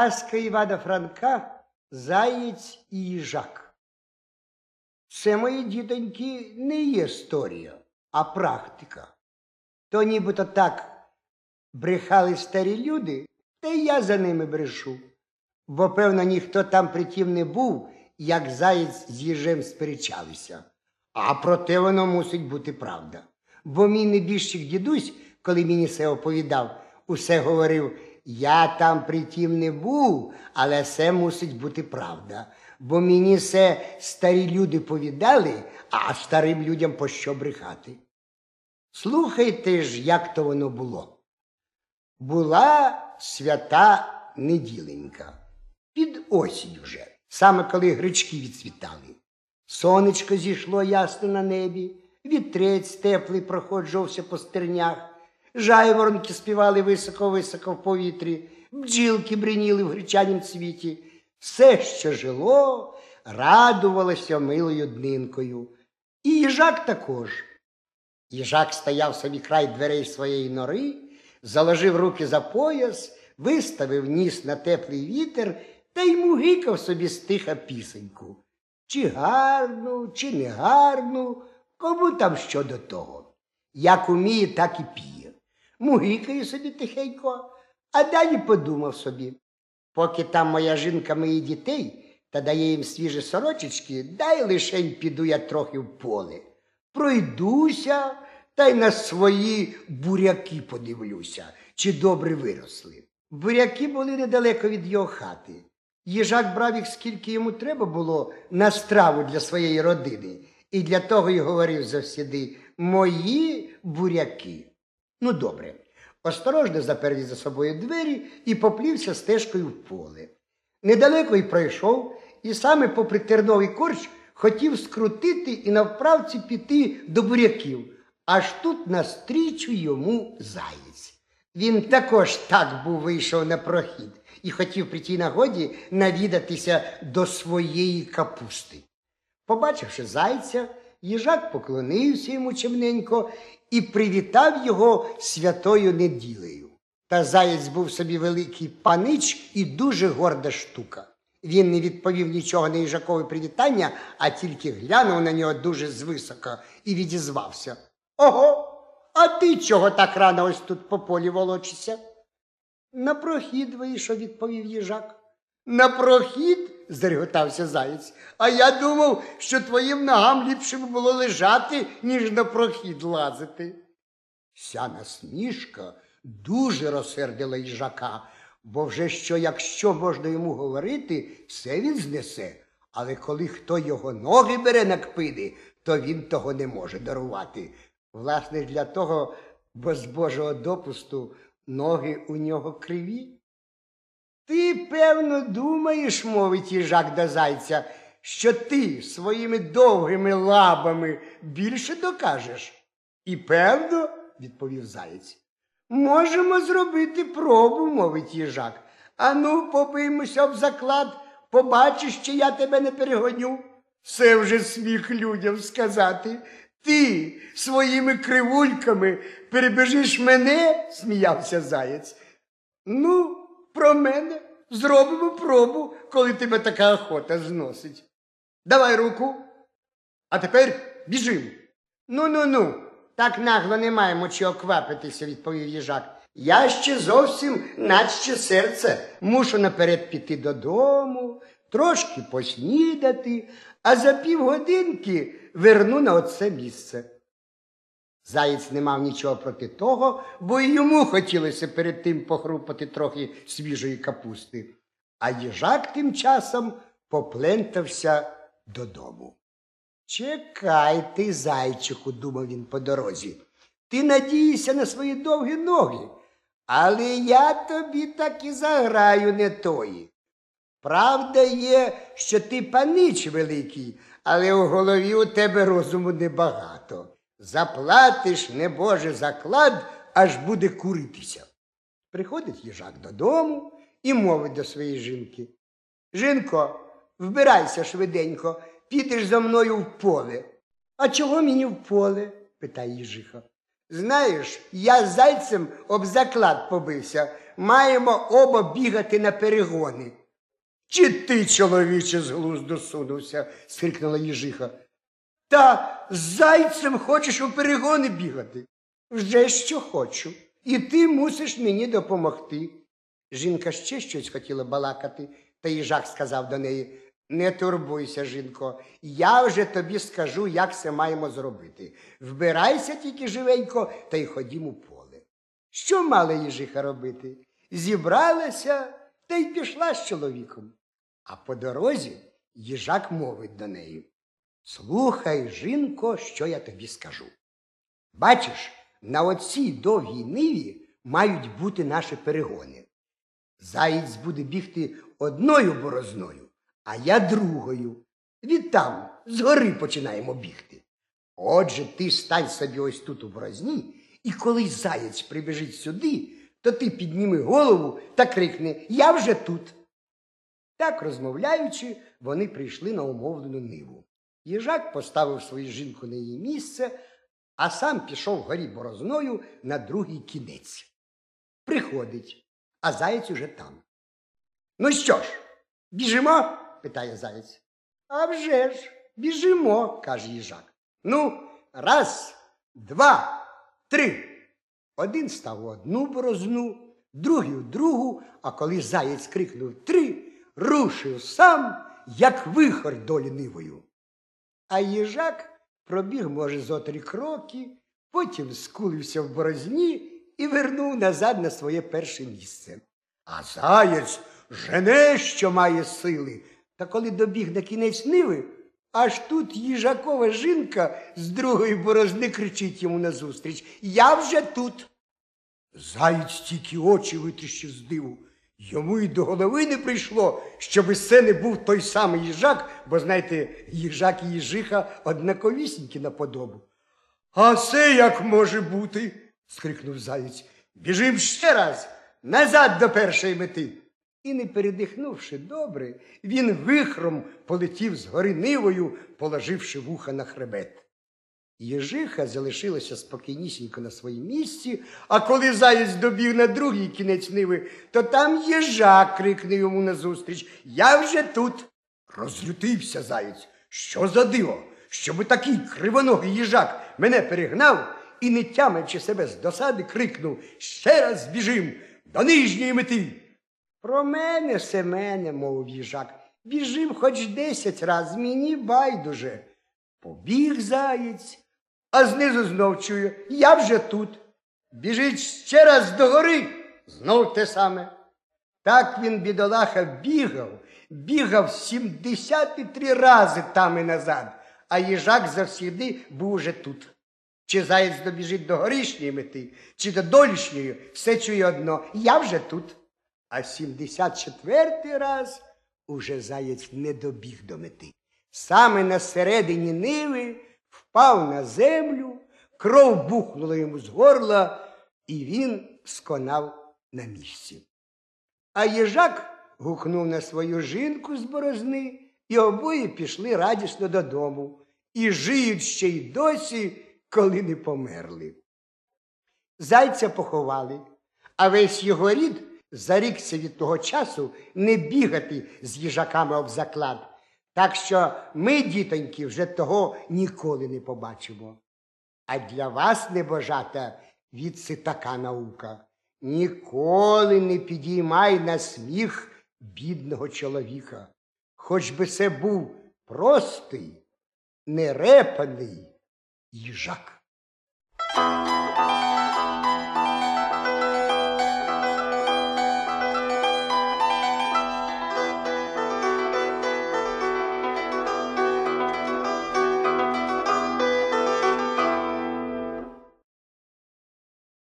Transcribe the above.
Казка Івана Франка Заєць і їжак. Це, мої дітоньки, не є історія, а практика. То нібито так брехали старі люди, та й я за ними брешу. Бо, певно, ніхто там притім не був, як заєць з їжем сперечалися. А проте воно мусить бути правда. Бо мій небіжчик дідусь, коли мені це оповідав, усе говорив, я там притім не був, але це мусить бути правда. Бо мені це старі люди повідали, а старим людям по що брехати. Слухайте ж, як то воно було. Була свята неділенька. Під осінь уже, саме коли гречки відцвітали. Сонечко зійшло ясно на небі, вітрець теплий проходжувався по стернях, жайворонки співали високо-високо в повітрі, бджілки бриніли в гречанім цвіті. Все, що жило, радувалося милою днинкою. І їжак також. Їжак стояв собі край дверей своєї нори, заложив руки за пояс, виставив ніс на теплий вітер та й мугикав собі стиха пісеньку. Чи гарну, чи не гарну, кому там що до того. Як уміє, так і піє. Мугикає собі тихенько, а далі подумав собі. Поки там моя жінка мої дітей та дає їм свіжі сорочечки, дай лишень піду я трохи в поле. Пройдуся та й на свої буряки подивлюся, чи добре виросли. Буряки були недалеко від його хати. Їжак брав їх, скільки йому треба було на страву для своєї родини, і для того й говорив завсіди мої буряки. Ну, добре. Осторожно заперді за собою двері і поплівся стежкою в поле. Недалеко й пройшов, і саме попри терновий корч хотів скрутити і навправці піти до буряків. Аж тут настрічу йому заєць. Він також так був вийшов на прохід і хотів при тій нагоді навідатися до своєї капусти. Побачивши зайця, їжак поклонився йому чимненько і привітав його святою неділею. Та заєць був собі великий панич і дуже горда штука. Він не відповів нічого на їжакове привітання, а тільки глянув на нього дуже звисока і відізвався. Ого, а ти чого так рано ось тут по полі волочишся? На прохід вийшов, відповів їжак. На прохід? зареготався заєць. А я думав, що твоїм ногам ліпше б було лежати, ніж на прохід лазити. Вся насмішка дуже розсердила їжака, бо вже що, якщо можна йому говорити, все він знесе. Але коли хто його ноги бере на кпиди, то він того не може дарувати. Власне, для того, бо з Божого допусту ноги у нього криві. Ти, певно, думаєш, мовить їжак до зайця, що ти своїми довгими лабами більше докажеш? І певно, відповів заєць. Можемо зробити пробу, мовить їжак. Ану, побиймося об заклад, побачиш, чи я тебе не перегоню. Це вже сміх людям сказати. Ти своїми кривульками перебіжиш мене, сміявся заєць. Ну, про мене зробимо пробу, коли тебе така охота зносить. Давай руку. А тепер біжимо. Ну, ну, ну, так нагло не маємо чого квапитися, відповів їжак. Я ще зовсім, наче серце, мушу наперед піти додому, трошки поснідати, а за півгодинки верну на оце місце. Заєць не мав нічого проти того, бо й йому хотілося перед тим похрупати трохи свіжої капусти. А їжак тим часом поплентався додому. Чекай ти, зайчику, думав він по дорозі. Ти надієшся на свої довгі ноги, але я тобі так і заграю не тої. Правда є, що ти панич великий, але у голові у тебе розуму небагато. Заплатиш, небоже, заклад, аж буде куритися. Приходить їжак додому і мовить до своєї жінки. Жінко, вбирайся швиденько, підеш за мною в поле. А чого мені в поле? питає їжиха. Знаєш, я з зайцем об заклад побився. Маємо оба бігати на перегони. Чи ти, чоловіче, з глузду сунувся? скрикнула їжиха. Та зайцем хочеш у перегони бігати? Вже що хочу. І ти мусиш мені допомогти. Жінка ще щось хотіла балакати, та їжак сказав до неї Не турбуйся, жінко, я вже тобі скажу, як це маємо зробити. Вбирайся тільки живенько та й ходім у поле. Що мала їжиха робити? Зібралася та й пішла з чоловіком. А по дорозі їжак мовить до неї. Слухай, жінко, що я тобі скажу. Бачиш, на оцій довгій ниві мають бути наші перегони. Заєць буде бігти одною борозною, а я другою. Відтам згори починаємо бігти. Отже, ти стань собі ось тут у борозні, і коли заєць прибіжить сюди, то ти підніми голову та крикни Я вже тут. Так, розмовляючи, вони прийшли на умовлену ниву. Їжак поставив свою жінку на її місце, а сам пішов горі борозною на другий кінець. Приходить, а заєць уже там. Ну що ж, біжимо? питає заєць. «А вже ж, біжимо, каже їжак. Ну, раз, два, три. Один став у одну борозну, другий у другу, а коли заєць крикнув три, рушив сам, як вихор долі нивою. А їжак пробіг, може, зо три кроки, потім скулився в борозні і вернув назад на своє перше місце. А заєць жене, що має сили. Та коли добіг на кінець ниви, аж тут їжакова жінка з другої борозни кричить йому назустріч Я вже тут. Заєць тільки очі витріщив з диву. Йому і до голови не прийшло, щоб це не був той самий їжак, бо, знаєте, їжак і їжиха однаковісінькі на подобу. А це як може бути? скрикнув заєць. Біжим ще раз назад до першої мети. І, не передихнувши добре, він вихром полетів з гори нивою, положивши вуха на хребет. Єжиха залишилася спокійнісінько на своїм місці, а коли заєць добіг на другий кінець ниви, то там їжак крикнув йому назустріч Я вже тут. Розлютився заєць. Що за диво? Щоби такий кривоногий їжак мене перегнав і, не тямивши себе з досади, крикнув Ще раз біжим до нижньої мети. Про мене, Семене, мовив їжак, біжим хоч десять раз, мені байдуже. Побіг заєць, а знизу знов чую, я вже тут. Біжить ще раз до гори, знов те саме. Так він, бідолаха, бігав, бігав сімдесят і три рази там і назад, а їжак завсіди був уже тут. Чи заєць добіжить до горішньої мети, чи до долішньої, все чує одно, я вже тут. А сімдесят четвертий раз уже заєць не добіг до мети. Саме на середині ниви впав на землю, кров бухнула йому з горла, і він сконав на місці. А їжак гукнув на свою жінку з борозни, і обоє пішли радісно додому, і жиють ще й досі, коли не померли. Зайця поховали, а весь його рід зарікся від того часу не бігати з їжаками об заклад. Так що ми, дітоньки, вже того ніколи не побачимо. А для вас, небожата, відси така наука. Ніколи не підіймай на сміх бідного чоловіка, хоч би це був простий, нерепаний їжак.